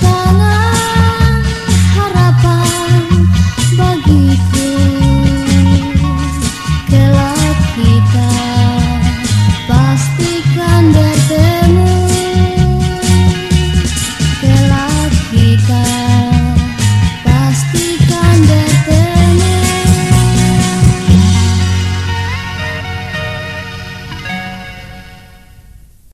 sana